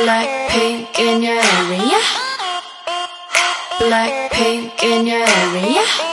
Blackpink in your area. Black pink in your area.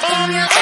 from your